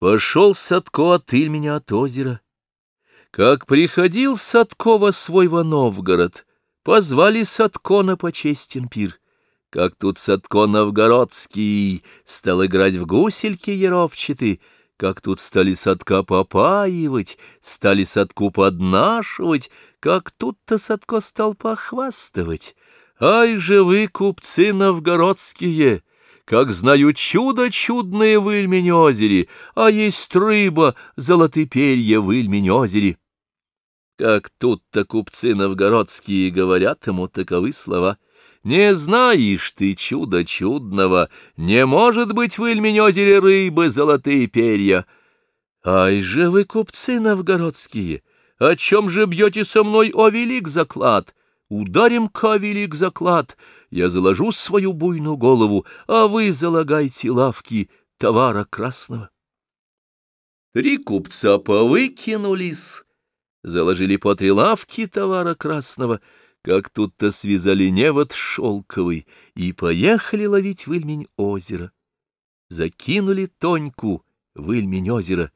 Пошел Садко от Ильменя от озера. Как приходил Садко во свой во Новгород, позвали Садко на почестен пир. Как тут Садко Новгородский стал играть в гусельки еровчатый, как тут стали Садка попаивать, стали Садку поднашивать, как тут-то Садко стал похвастывать. Ай же вы, купцы новгородские! Как знаю чудо чудное в Ильмень озере, а есть рыба, золотые перья в Ильмень озере. Как тут-то купцы новгородские говорят ему таковы слова. Не знаешь ты чуда чудного, не может быть в Ильмень озере рыбы золотые перья. Ай же вы, купцы новгородские, о чем же бьете со мной, о велик заклад? Ударим-ка велик заклад, я заложу свою буйную голову, а вы залагайте лавки товара красного. Три купца повыкинулись, заложили по три лавки товара красного, как тут-то связали невод шелковый и поехали ловить в Ильмень озеро. Закинули Тоньку в Ильмень озеро,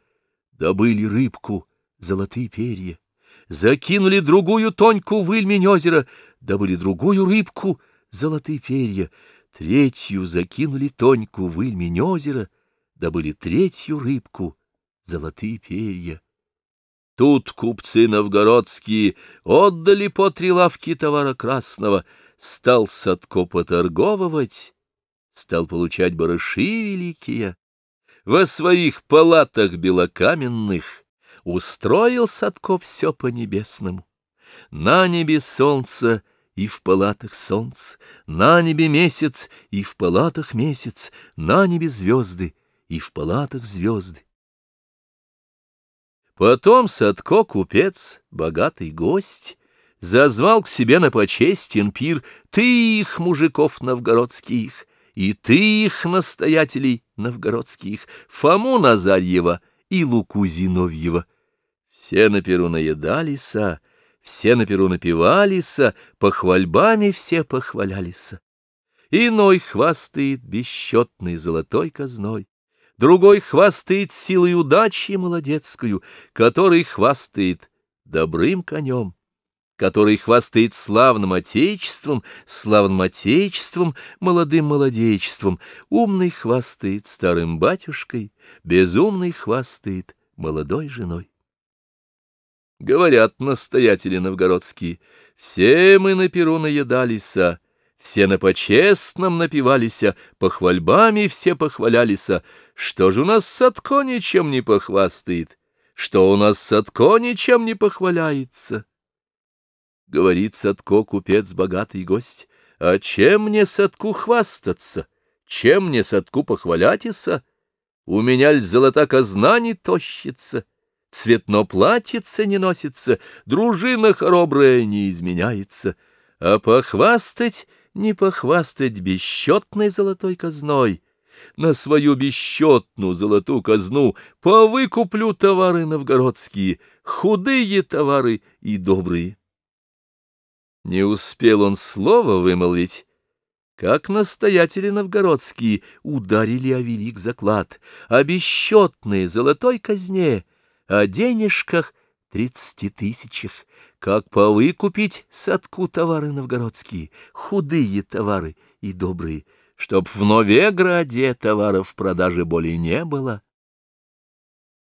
добыли рыбку, золотые перья закинули другую тоньку в Ильмень озера, добыли другую рыбку, золотые перья, третью закинули тоньку в Ильмень озера, добыли третью рыбку, золотые перья. Тут купцы новгородские отдали по три лавки товара красного, стал Садко поторговывать, стал получать барыши великие. Во своих палатах белокаменных устроил Садко все по-небесному. На небе солнце и в палатах солнце, на небе месяц и в палатах месяц, на небе звезды и в палатах звезды. Потом Садко, купец, богатый гость, зазвал к себе на почестен пир ты их, мужиков новгородских, и ты их, настоятелей новгородских, Фому Назарьева и Луку Зиновьева, все на перу наедалися, все на перу напивалися, похвальбами все похвалялися. Иной хвастает бесчетной золотой казной, другой хвастает силой удачи молодецкую, который хвастает добрым конем, который хвастает славным отечеством, славным отечеством, молодым молодечеством, умный хвастает старым батюшкой, безумный хвастает молодой женой. Говорят настоятели новгородские, все мы на перу наедалися, все на почестном напивалися, похвальбами все похвалялися. Что же у нас Садко ничем не похвастает? Что у нас Садко ничем не похваляется? Говорит Садко, купец, богатый гость, а чем мне Садку хвастаться? Чем мне Садку похвалятися? У меня ль золота казна не тощится? Цветно платьице не носится, дружина хоробрая не изменяется, а похвастать, не похвастать бесчетной золотой казной. На свою бесчетную золотую казну повыкуплю товары новгородские, худые товары и добрые. Не успел он слова вымолвить, как настоятели новгородские ударили о велик заклад, о бесчетной золотой казне — о денежках тридцати тысячах, как повыкупить садку товары новгородские, худые товары и добрые, чтоб в Новеграде товаров в продаже более не было,